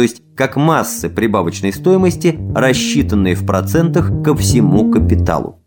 то есть как массы прибавочной стоимости, рассчитанные в процентах ко всему капиталу.